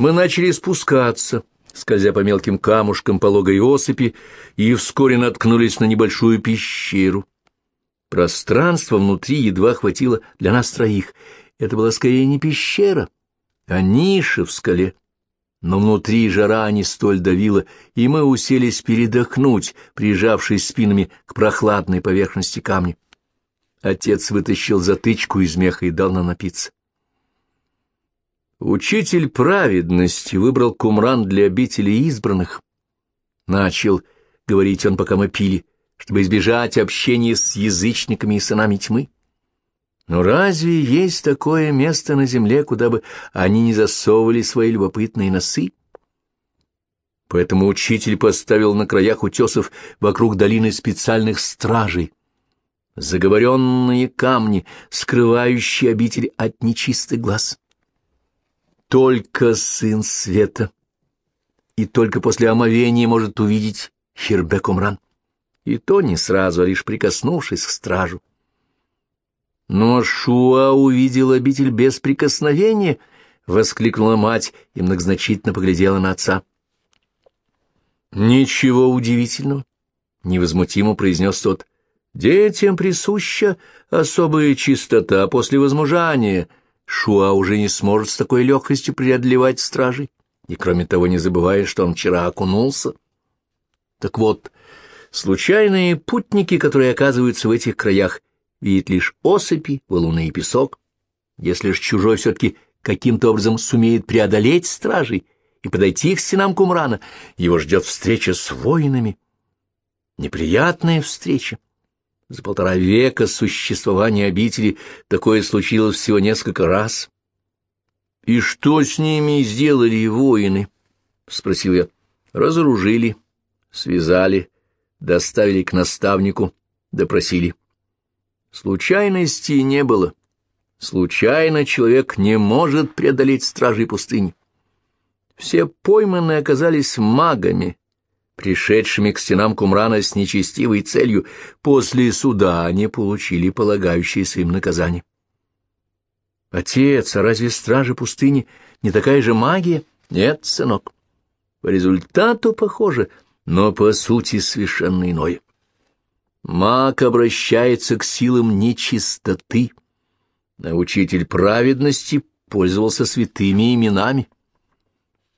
Мы начали спускаться, скользя по мелким камушкам пологой осыпи, и вскоре наткнулись на небольшую пещеру. Пространства внутри едва хватило для нас троих. Это была скорее не пещера, а ниша в скале. Но внутри жара не столь давила, и мы уселись передохнуть, прижавшись спинами к прохладной поверхности камня. Отец вытащил затычку из меха и дал нам напиться. Учитель праведности выбрал кумран для обители избранных. Начал говорить он, пока мы пили, чтобы избежать общения с язычниками и сынами тьмы. Но разве есть такое место на земле, куда бы они не засовывали свои любопытные носы? Поэтому учитель поставил на краях утесов вокруг долины специальных стражей, заговоренные камни, скрывающие обитель от нечистых глаз. Только сын света, и только после омовения может увидеть Хирбек Умран, и то не сразу, а лишь прикоснувшись к стражу. Но Шуа увидел обитель без прикосновения, — воскликнула мать и многозначительно поглядела на отца. — Ничего удивительного, — невозмутимо произнес тот. — Детям присуща особая чистота после возмужания. Шуа уже не сможет с такой легкостью преодолевать стражей, и, кроме того, не забывая, что он вчера окунулся. Так вот, случайные путники, которые оказываются в этих краях, видит лишь осыпи, валуны и песок. Если ж чужой все-таки каким-то образом сумеет преодолеть стражей и подойти к стенам Кумрана, его ждет встреча с воинами. Неприятная встреча. За полтора века существования обители такое случилось всего несколько раз. — И что с ними сделали воины? — спросил я. — Разоружили, связали, доставили к наставнику, допросили. Случайностей не было. Случайно человек не может преодолеть стражей пустыни. Все пойманные оказались магами, пришедшими к стенам Кумрана с нечестивой целью. После суда они получили полагающееся им наказание. Отец, а разве стражи пустыни не такая же магия? Нет, сынок. По результату похоже, но по сути совершенно иное. Маг обращается к силам нечистоты, а учитель праведности пользовался святыми именами.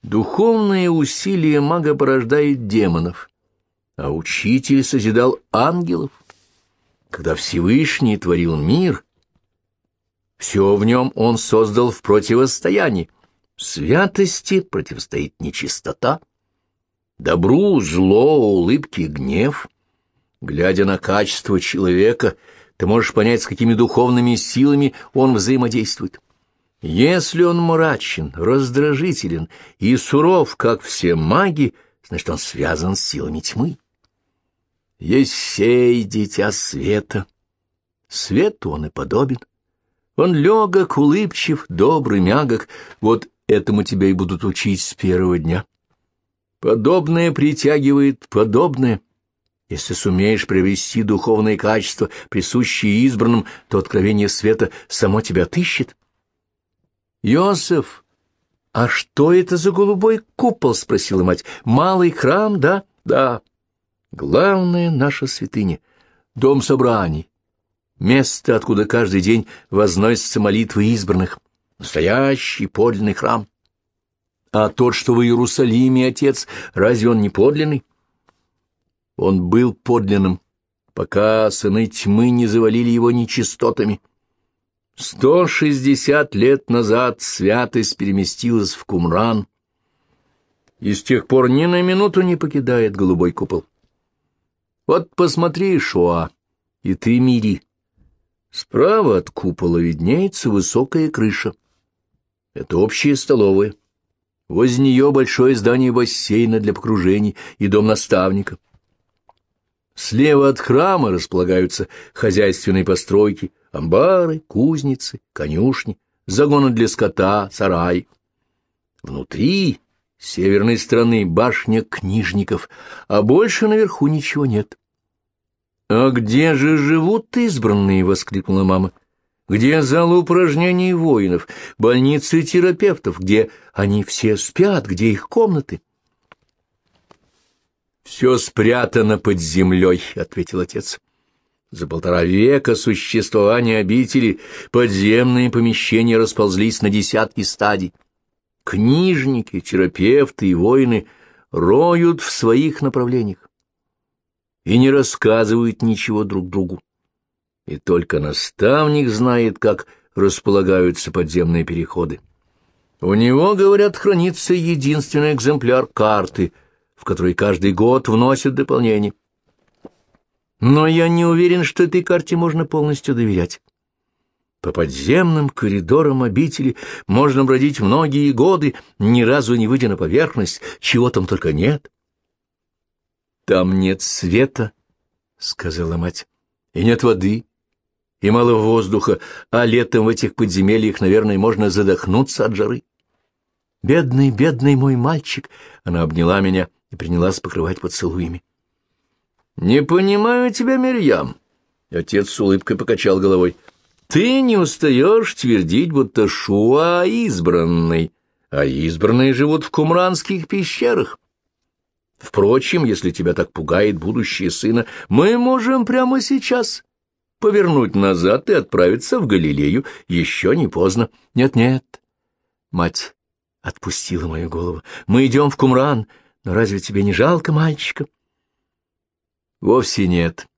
Духовное усилие мага порождает демонов, а учитель созидал ангелов. Когда Всевышний творил мир, все в нем он создал в противостоянии. Святости противостоит нечистота, добру — зло, улыбке — гнев — Глядя на качество человека, ты можешь понять, с какими духовными силами он взаимодействует. Если он мрачен, раздражителен и суров, как все маги, значит, он связан с силами тьмы. Есей, дитя света. Свету он и подобен. Он легок, улыбчив, добрый, мягок. Вот этому тебя и будут учить с первого дня. Подобное притягивает подобное — если сумеешь привести духовные качества, присущие избранным, то откровение света само тебя отыщет. Йосеф, а что это за голубой купол? — спросила мать. — Малый храм, да? — Да. Главное — наша святыня, дом собраний, место, откуда каждый день возносятся молитвы избранных, настоящий подлинный храм. А тот, что в Иерусалиме, отец, разве он не подлинный? Он был подлинным, пока сыны тьмы не завалили его нечистотами. Сто шестьдесят лет назад святость переместилась в Кумран, и с тех пор ни на минуту не покидает голубой купол. Вот посмотри, Шуа, и ты мири. Справа от купола виднеется высокая крыша. Это общая столовая. Возле нее большое здание бассейна для погружений и дом наставника. Слева от храма располагаются хозяйственные постройки, амбары, кузницы, конюшни, загоны для скота, сарай. Внутри северной стороны башня книжников, а больше наверху ничего нет. — А где же живут избранные? — воскликнула мама. Где зал упражнений воинов, больницы терапевтов, где они все спят, где их комнаты? «Все спрятано под землей», — ответил отец. За полтора века существования обители подземные помещения расползлись на десятки стадий. Книжники, терапевты и воины роют в своих направлениях и не рассказывают ничего друг другу. И только наставник знает, как располагаются подземные переходы. У него, говорят, хранится единственный экземпляр карты, в которой каждый год вносят дополнение. Но я не уверен, что этой карте можно полностью доверять. По подземным коридорам обители можно бродить многие годы, ни разу не выйдя на поверхность, чего там только нет. — Там нет света, — сказала мать, — и нет воды, и мало воздуха, а летом в этих подземельях, наверное, можно задохнуться от жары. «Бедный, бедный мой мальчик!» Она обняла меня и принялась покрывать поцелуями. «Не понимаю тебя, Мирьям!» Отец с улыбкой покачал головой. «Ты не устаешь твердить, будто Шуа избранный, а избранные живут в кумранских пещерах. Впрочем, если тебя так пугает будущее сына, мы можем прямо сейчас повернуть назад и отправиться в Галилею. Еще не поздно. Нет-нет. Мать отпустила мою голову. Мы идем в Кумран. Но разве тебе не жалко мальчика? Вовсе нет.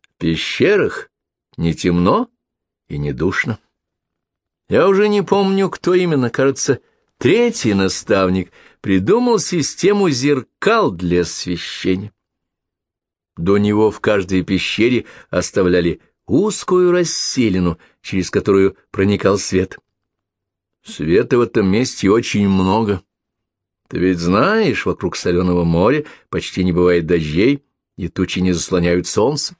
В пещерах не темно и не душно. Я уже не помню, кто именно, кажется, третий наставник придумал систему зеркал для освещения. До него в каждой пещере оставляли узкую расселину, через которую проникал свет. Света в этом месте очень много. Ты ведь знаешь, вокруг соленого моря почти не бывает дождей, и тучи не заслоняют солнце.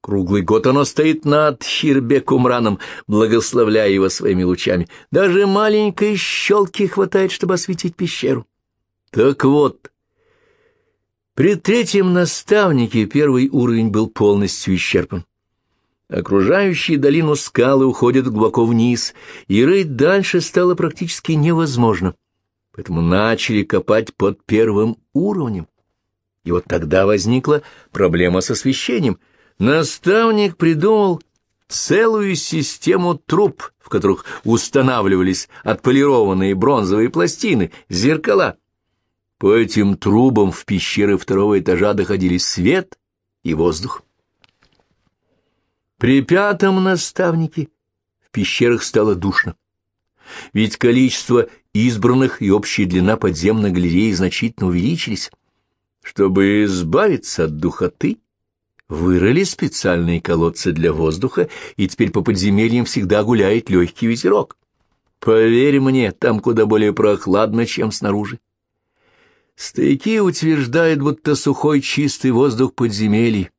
Круглый год оно стоит над Хирбекумраном, благословляя его своими лучами. Даже маленькой щелки хватает, чтобы осветить пещеру. Так вот, при третьем наставнике первый уровень был полностью исчерпан. Окружающие долину скалы уходят глубоко вниз, и рыть дальше стало практически невозможно. Поэтому начали копать под первым уровнем. И вот тогда возникла проблема с освещением. Наставник придумал целую систему труб, в которых устанавливались отполированные бронзовые пластины, зеркала. По этим трубам в пещеры второго этажа доходили свет и воздух. При пятом наставнике в пещерах стало душно. Ведь количество избранных и общая длина подземной галереи значительно увеличились. Чтобы избавиться от духоты, вырыли специальные колодцы для воздуха, и теперь по подземельям всегда гуляет легкий ветерок. Поверь мне, там куда более прохладно, чем снаружи. Стояки утверждают, будто сухой чистый воздух подземелий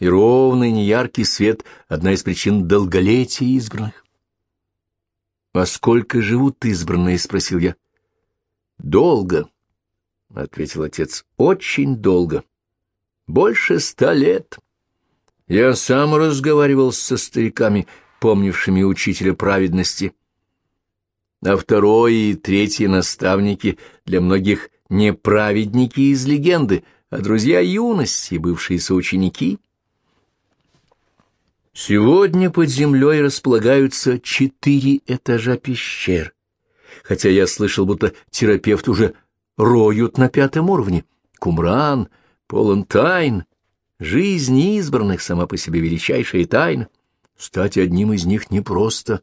и ровный неяркий свет — одна из причин долголетия избранных. — А сколько живут избранные? — спросил я. — Долго, — ответил отец, — очень долго. Больше ста лет. Я сам разговаривал со стариками, помнившими учителя праведности. А второй и третий наставники для многих не праведники из легенды, а друзья юности, бывшие соученики — Сегодня под землей располагаются четыре этажа пещер, хотя я слышал, будто терапевт уже роют на пятом уровне. Кумран полон тайн, жизнь избранных сама по себе величайшая тайна. Стать одним из них не просто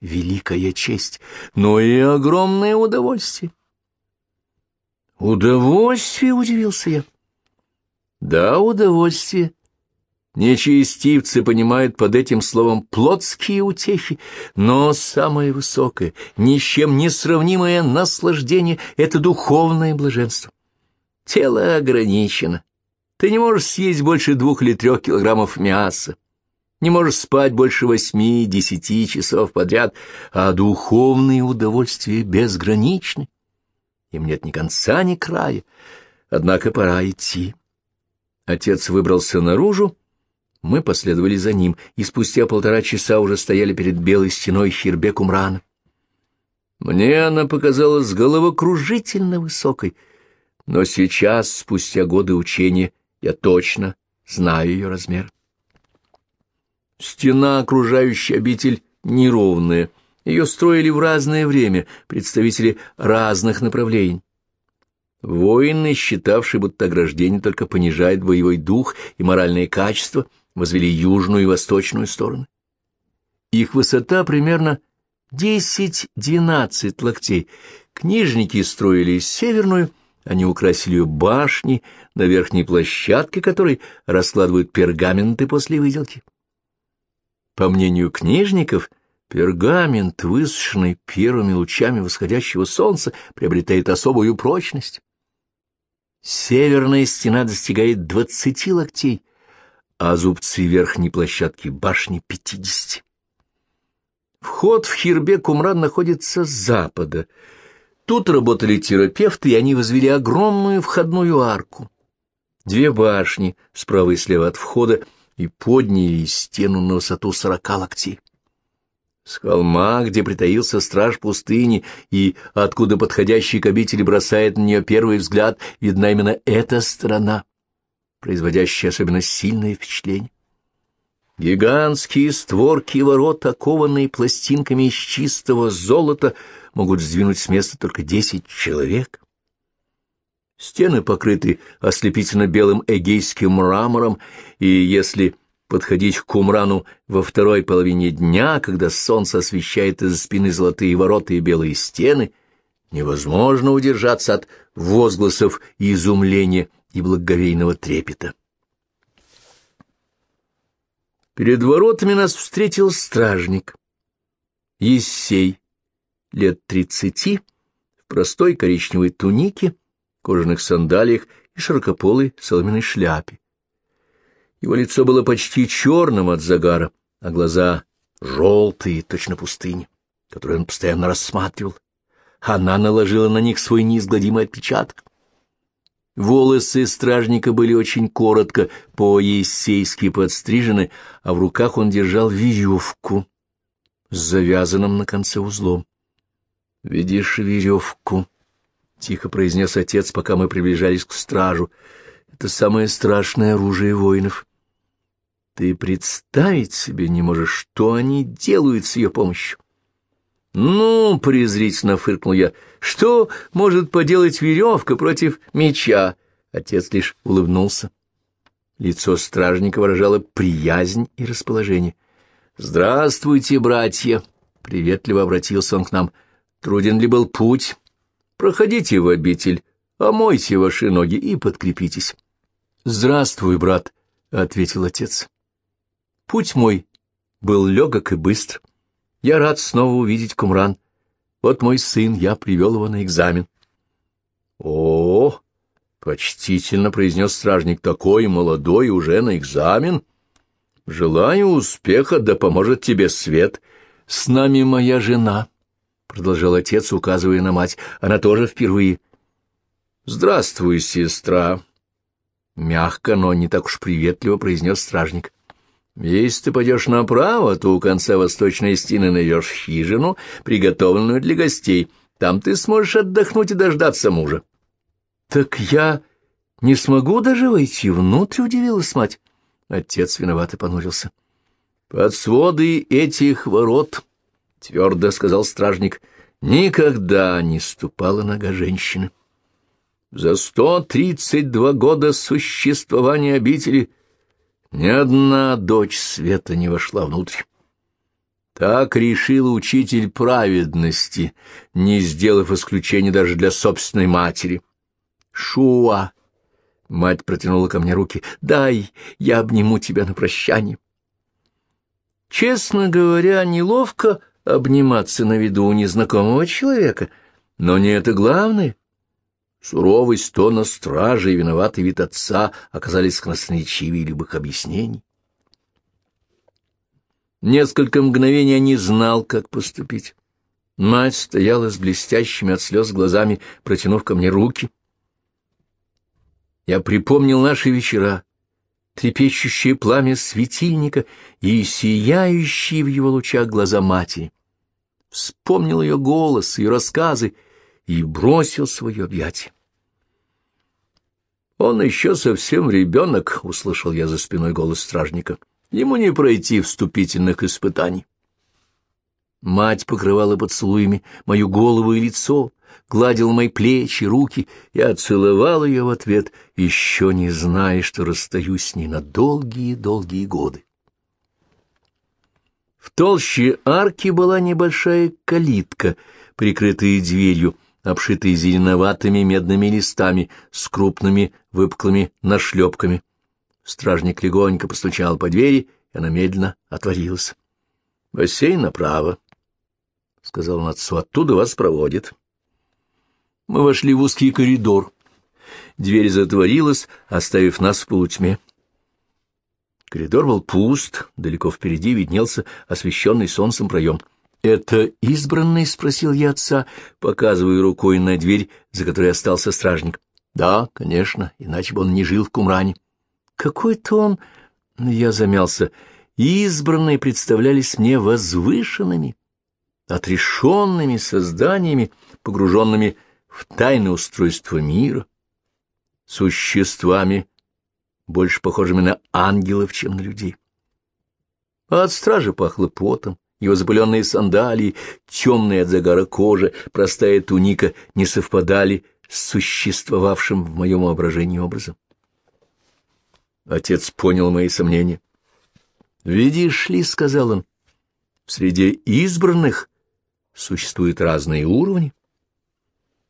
великая честь, но и огромное удовольствие. Удовольствие, удивился я. Да, удовольствие Нечестивцы понимают под этим словом плотские утехи, но самое высокое, ни с чем не сравнимое наслаждение — это духовное блаженство. Тело ограничено. Ты не можешь съесть больше двух или трех килограммов мяса, не можешь спать больше восьми-десяти часов подряд, а духовные удовольствия безграничны. Им нет ни конца, ни края, однако пора идти. Отец выбрался наружу, Мы последовали за ним, и спустя полтора часа уже стояли перед белой стеной Хирбек-Умрана. Мне она показалась головокружительно высокой, но сейчас, спустя годы учения, я точно знаю ее размер. Стена, окружающая обитель, неровная. Ее строили в разное время представители разных направлений. Воины, считавшие, будто ограждение только понижает боевой дух и моральные качества, возвели южную и восточную стороны. Их высота примерно 10-12 локтей. Книжники строили северную, они украсили ее башни, на верхней площадке которой раскладывают пергаменты после выделки. По мнению книжников, пергамент, высушенный первыми лучами восходящего солнца, приобретает особую прочность. Северная стена достигает двадцати локтей, а зубцы верхней площадки башни пятидесяти. Вход в Хирбек Умран находится с запада. Тут работали терапевты, и они возвели огромную входную арку. Две башни справа и слева от входа и подняли стену на высоту сорока локтей. С холма, где притаился страж пустыни и откуда подходящий к обители бросает на нее первый взгляд, видна именно эта сторона, производящая особенно сильное впечатление. Гигантские створки ворот, окованные пластинками из чистого золота, могут сдвинуть с места только десять человек. Стены покрыты ослепительно белым эгейским мрамором, и если подходить к Кумрану во второй половине дня, когда солнце освещает из спины золотые ворота и белые стены, невозможно удержаться от возгласов изумления и благоговейного трепета. Перед воротами нас встретил стражник. Ессей, лет тридцати, в простой коричневой тунике, кожаных сандалиях и широкополой соломенной шляпе. Его лицо было почти черным от загара, а глаза желтые, точно пустыни, которые он постоянно рассматривал. Она наложила на них свой неизгладимый отпечаток. Волосы стражника были очень коротко, по-ессейски подстрижены, а в руках он держал веревку с завязанным на конце узлом. — Видишь веревку? — тихо произнес отец, пока мы приближались к стражу. — Это самое страшное оружие воинов. Ты представить себе не можешь, что они делают с ее помощью. «Ну, — презрительно фыркнул я, — что может поделать веревка против меча?» Отец лишь улыбнулся. Лицо стражника выражало приязнь и расположение. «Здравствуйте, братья!» — приветливо обратился он к нам. «Труден ли был путь? Проходите в обитель, омойте ваши ноги и подкрепитесь». «Здравствуй, брат!» — ответил отец. Путь мой был легок и быстр. Я рад снова увидеть Кумран. Вот мой сын, я привел его на экзамен. — О, — почтительно произнес стражник, — такой молодой уже на экзамен. Желаю успеха, да поможет тебе свет. С нами моя жена, — продолжал отец, указывая на мать. Она тоже впервые. — Здравствуй, сестра. Мягко, но не так уж приветливо произнес стражник. — если ты пойдешь направо, то у конца восточной стены найдешь хижину, приготовленную для гостей. Там ты сможешь отдохнуть и дождаться мужа. — Так я не смогу даже войти внутрь, — удивилась мать. Отец виновато понурился. — Под своды этих ворот, — твердо сказал стражник, — никогда не ступала нога женщины. За сто тридцать два года существования обители — ни одна дочь света не вошла внутрь. Так решил учитель праведности, не сделав исключения даже для собственной матери. Шуа! Мать протянула ко мне руки. «Дай, я обниму тебя на прощание». Честно говоря, неловко обниматься на виду у незнакомого человека, но не это главное. Суровость тона стражи и виноватый вид отца оказались красноречивее любых объяснений. Несколько мгновений я не знал, как поступить. Мать стояла с блестящими от слез глазами, протянув ко мне руки. Я припомнил наши вечера, трепещущее пламя светильника и сияющие в его лучах глаза матери. Вспомнил ее голос, ее рассказы и бросил свое объятие. «Он еще совсем ребенок», — услышал я за спиной голос стражника. «Ему не пройти вступительных испытаний». Мать покрывала поцелуями мою голову и лицо, гладила мои плечи, руки. Я целовал ее в ответ, еще не зная, что расстаюсь с ней на долгие-долгие годы. В толще арки была небольшая калитка, прикрытая дверью, обшитая зеленоватыми медными листами с крупными выпуклыми нашлепками. Стражник легонько постучал по двери, и она медленно отворилась. — Бассейн направо, — сказал он отцу, — оттуда вас проводит. Мы вошли в узкий коридор. Дверь затворилась, оставив нас в полутьме. Коридор был пуст, далеко впереди виднелся освещенный солнцем проем. «Это избранный?» — спросил я отца, показывая рукой на дверь, за которой остался стражник. «Да, конечно, иначе бы он не жил в Кумране». «Какой-то он...» — я замялся. «Избранные представлялись мне возвышенными, отрешенными созданиями, погруженными в тайны устройства мира, существами, больше похожими на ангелов, чем на людей. А от стражи пахло потом, его запыленные сандалии, темные от загара кожа, простая туника не совпадали с существовавшим в моем воображении образом. Отец понял мои сомнения. «Видишь ли, — сказал он, — в среде избранных существуют разные уровни.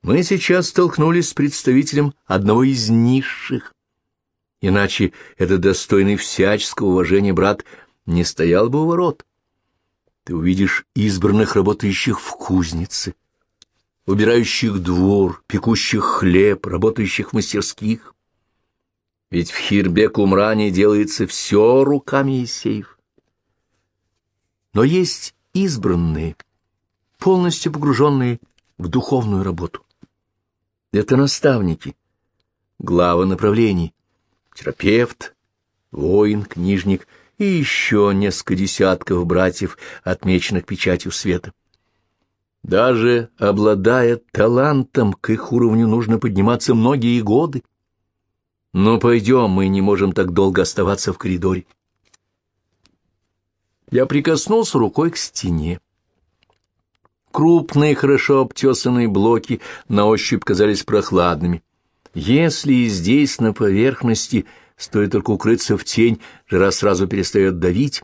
Мы сейчас столкнулись с представителем одного из низших. Иначе этот достойный всяческого уважения брат не стоял бы у ворот. Ты увидишь избранных, работающих в кузнице, убирающих двор, пекущих хлеб, работающих в мастерских. Ведь в Хирбек-Умране делается все руками Исеев. Но есть избранные, полностью погруженные в духовную работу. Это наставники, главы направлений, терапевт, воин, книжник и еще несколько десятков братьев, отмеченных печатью света. Даже обладая талантом, к их уровню нужно подниматься многие годы. Но пойдем, мы не можем так долго оставаться в коридоре. Я прикоснулся рукой к стене. Крупные, хорошо обтесанные блоки на ощупь казались прохладными. Если здесь, на поверхности, стоит только укрыться в тень, жара сразу перестает давить,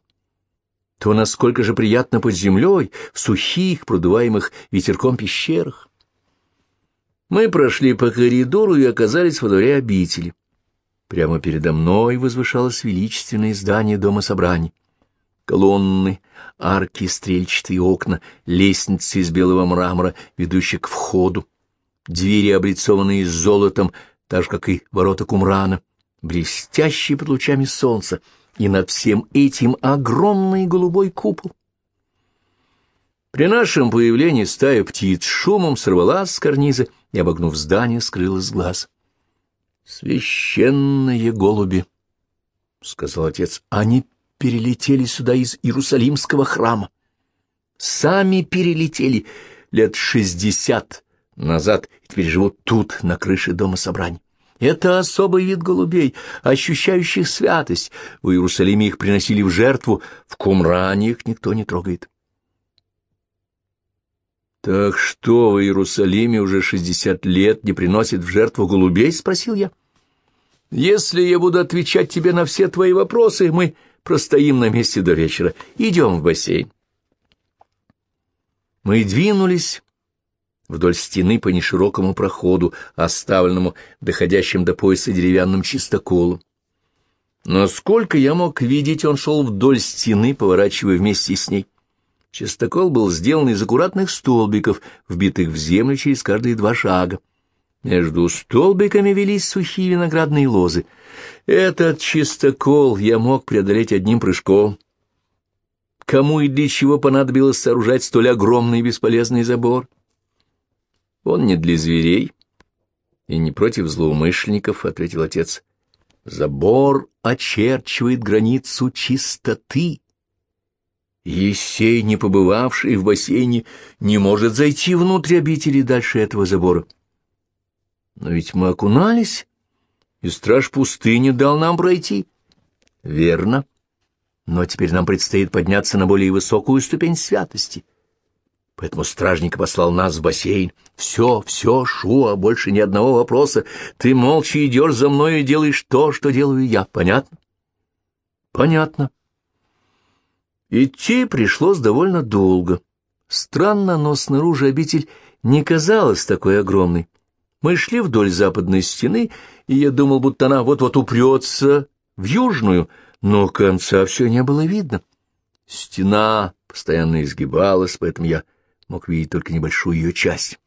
то насколько же приятно под землей, в сухих, продуваемых ветерком пещерах. Мы прошли по коридору и оказались во дворе обители. Прямо передо мной возвышалось величественное здание Дома собраний колонны, арки, стрельчатые окна, лестницы из белого мрамора, ведущие к входу, двери, облицованные золотом, так же, как и ворота Кумрана, блестящие под лучами солнца, и над всем этим огромный голубой купол. При нашем появлении стая птиц шумом сорвалась с карниза и, обогнув здание, скрылась глаз. «Священные голуби!» — сказал отец. «Они перелетели сюда из Иерусалимского храма. Сами перелетели лет шестьдесят назад и теперь живут тут, на крыше дома собраний. Это особый вид голубей, ощущающих святость. В Иерусалиме их приносили в жертву, в Кумране их никто не трогает. «Так что в Иерусалиме уже шестьдесят лет не приносит в жертву голубей?» — спросил я. «Если я буду отвечать тебе на все твои вопросы, мы простоим на месте до вечера. Идем в бассейн. Мы двинулись вдоль стены по неширокому проходу, оставленному доходящим до пояса деревянным чистоколом. Насколько я мог видеть, он шел вдоль стены, поворачивая вместе с ней. Чистокол был сделан из аккуратных столбиков, вбитых в землю через каждые два шага. Между столбиками велись сухие виноградные лозы. Этот чистокол я мог преодолеть одним прыжком. Кому и для чего понадобилось сооружать столь огромный и бесполезный забор? Он не для зверей и не против злоумышленников, — ответил отец. Забор очерчивает границу чистоты. Есей, не побывавший в бассейне, не может зайти внутрь обители дальше этого забора. Но ведь мы окунались, и страж пустыни дал нам пройти. Верно. Но теперь нам предстоит подняться на более высокую ступень святости. Поэтому стражник послал нас в бассейн. Все, все, Шуа, больше ни одного вопроса. Ты молча идешь за мной и делаешь то, что делаю я. Понятно? Понятно. Идти пришлось довольно долго. Странно, но снаружи обитель не казалась такой огромной. Мы шли вдоль западной стены, и я думал, будто она вот-вот упрется в южную, но конца все не было видно. Стена постоянно изгибалась, поэтому я мог видеть только небольшую ее часть.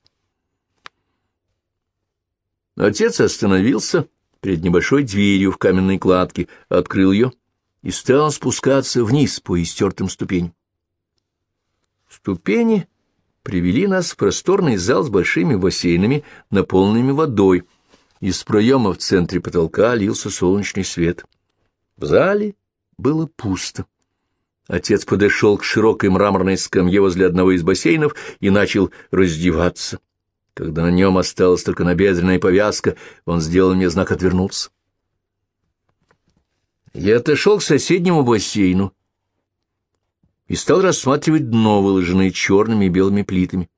Отец остановился перед небольшой дверью в каменной кладке, открыл ее и стал спускаться вниз по истертым ступеням. Ступени привели нас в просторный зал с большими бассейнами, наполненными водой. Из проема в центре потолка лился солнечный свет. В зале было пусто. Отец подошел к широкой мраморной скамье возле одного из бассейнов и начал раздеваться. Когда на нем осталась только набедренная повязка, он сделал мне знак «отвернуться». Я отошел к соседнему бассейну и стал рассматривать дно, выложенное черными и белыми плитами.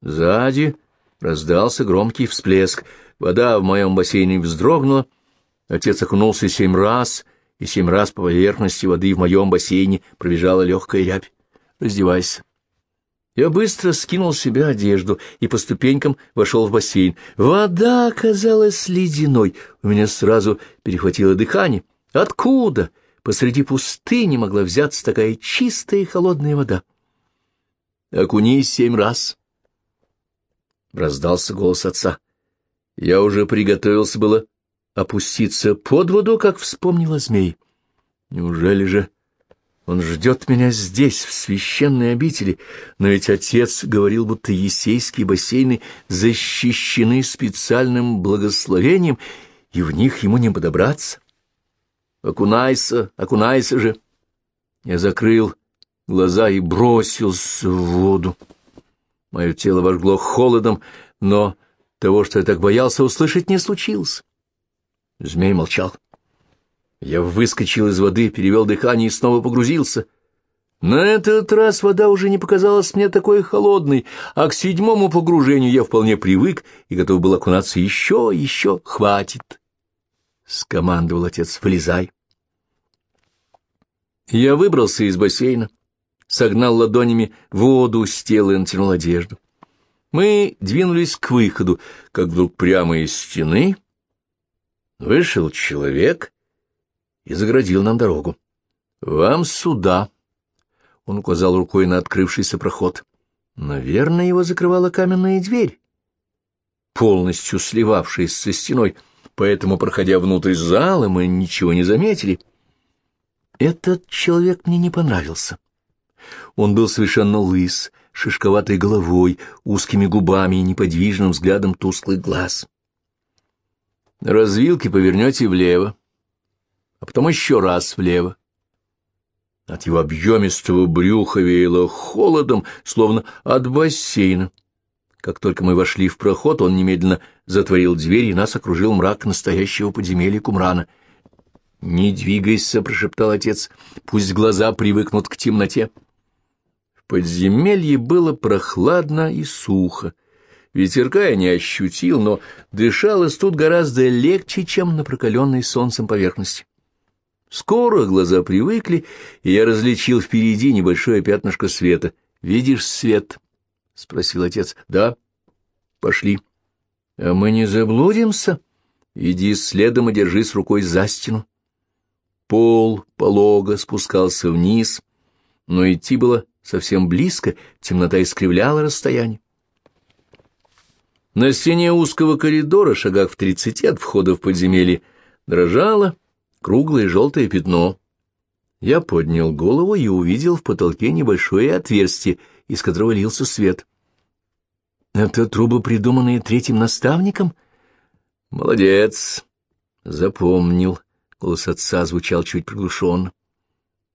Сзади раздался громкий всплеск. Вода в моем бассейне вздрогнула. Отец окунулся семь раз, и семь раз по поверхности воды в моем бассейне пробежала легкая рябь. «Раздевайся». Я быстро скинул с себя одежду и по ступенькам вошел в бассейн. Вода оказалась ледяной. У меня сразу перехватило дыхание. Откуда посреди пустыни могла взяться такая чистая и холодная вода? «Окунись семь раз!» Раздался голос отца. Я уже приготовился было опуститься под воду, как вспомнила змей. Неужели же он ждет меня здесь, в священной обители? Но ведь отец говорил, будто есейские бассейны защищены специальным благословением, и в них ему не подобраться. Окунайся, окунайся же. Я закрыл глаза и бросился в воду. Мое тело вожгло холодом, но того, что я так боялся услышать, не случилось. Змей молчал. Я выскочил из воды, перевел дыхание и снова погрузился. На этот раз вода уже не показалась мне такой холодной, а к седьмому погружению я вполне привык и готов был окунаться еще, еще. Хватит. — скомандовал отец, — вылезай. Я выбрался из бассейна, согнал ладонями воду с тела и натянул одежду. Мы двинулись к выходу, как вдруг прямо из стены вышел человек и заградил нам дорогу. «Вам сюда!» — он указал рукой на открывшийся проход. Наверное, его закрывала каменная дверь, полностью сливавшаяся со стеной — поэтому, проходя внутрь зала, мы ничего не заметили. Этот человек мне не понравился. Он был совершенно лыс, шишковатой головой, узкими губами и неподвижным взглядом тусклый глаз. На развилке повернете влево, а потом еще раз влево. От его объемистого брюха веяло холодом, словно от бассейна. Как только мы вошли в проход, он немедленно затворил дверь, и нас окружил мрак настоящего подземелья Кумрана. «Не двигайся», — прошептал отец, — «пусть глаза привыкнут к темноте». В подземелье было прохладно и сухо. Ветерка я не ощутил, но дышалось тут гораздо легче, чем на прокаленной солнцем поверхности. Скоро глаза привыкли, и я различил впереди небольшое пятнышко света. «Видишь свет?» — спросил отец. — Да. — Пошли. — А мы не заблудимся? Иди следом и держись рукой за стену. Пол полого спускался вниз, но идти было совсем близко, темнота искривляла расстояние. На стене узкого коридора, шагах в тридцати от входа в подземелье, дрожало круглое желтое пятно. Я поднял голову и увидел в потолке небольшое отверстие, из которого лился свет. Это трубы, придуманные третьим наставником? Молодец, запомнил, Голос отца звучал чуть приглушенно.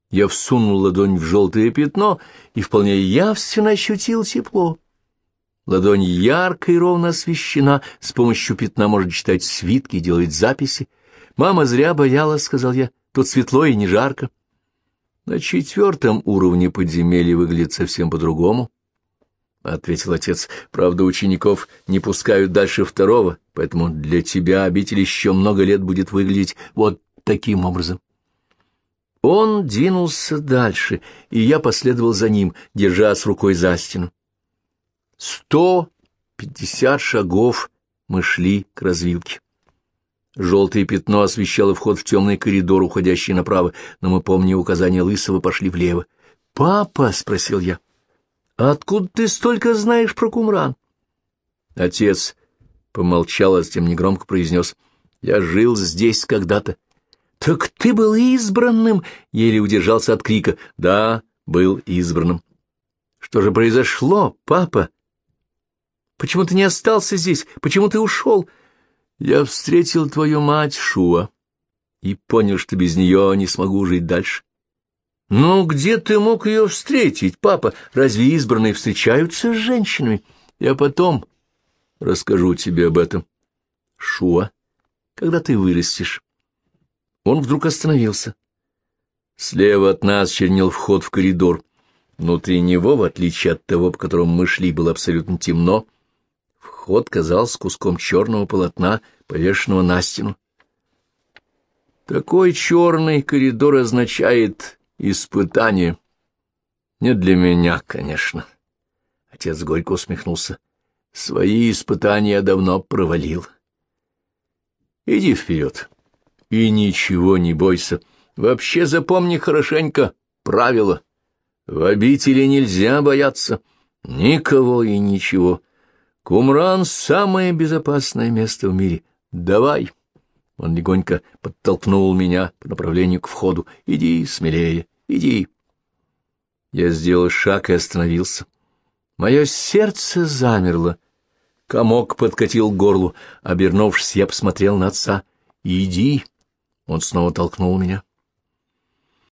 Я всунул ладонь в желтое пятно и вполне явственно ощутил тепло. Ладонь ярко и ровно освещена, с помощью пятна может читать свитки и делать записи. «Мама зря боялась», — сказал я, — «тут светло и не жарко». На четвертом уровне подземелья выглядит совсем по-другому, — ответил отец. Правда, учеников не пускают дальше второго, поэтому для тебя обитель еще много лет будет выглядеть вот таким образом. Он двинулся дальше, и я последовал за ним, держа с рукой за стену. Сто пятьдесят шагов мы шли к развилке. Желтое пятно освещало вход в темный коридор, уходящий направо, но мы, помня указания Лысого, пошли влево. «Папа!» — спросил я. «Откуда ты столько знаешь про Кумран?» Отец помолчал, а затем негромко произнес. «Я жил здесь когда-то». «Так ты был избранным!» — еле удержался от крика. «Да, был избранным». «Что же произошло, папа? Почему ты не остался здесь? Почему ты ушел?» Я встретил твою мать, Шуа, и понял, что без нее не смогу жить дальше. Ну, где ты мог ее встретить, папа? Разве избранные встречаются с женщинами? Я потом расскажу тебе об этом. Шуа, когда ты вырастешь. Он вдруг остановился. Слева от нас чернел вход в коридор. Внутри него, в отличие от того, по которому мы шли, было абсолютно темно, Вход казался куском черного полотна, повешенного на стену. Такой черный коридор означает испытание. Не для меня, конечно. Отец горько усмехнулся. Свои испытания я давно провалил. Иди вперед. И ничего не бойся. Вообще запомни хорошенько правила. В обители нельзя бояться никого и ничего. Кумран — самое безопасное место в мире. Давай. Он легонько подтолкнул меня по направлению к входу. Иди смелее, иди. Я сделал шаг и остановился. Мое сердце замерло. Комок подкатил к горлу. Обернувшись, я посмотрел на отца. «Иди!» Он снова толкнул меня.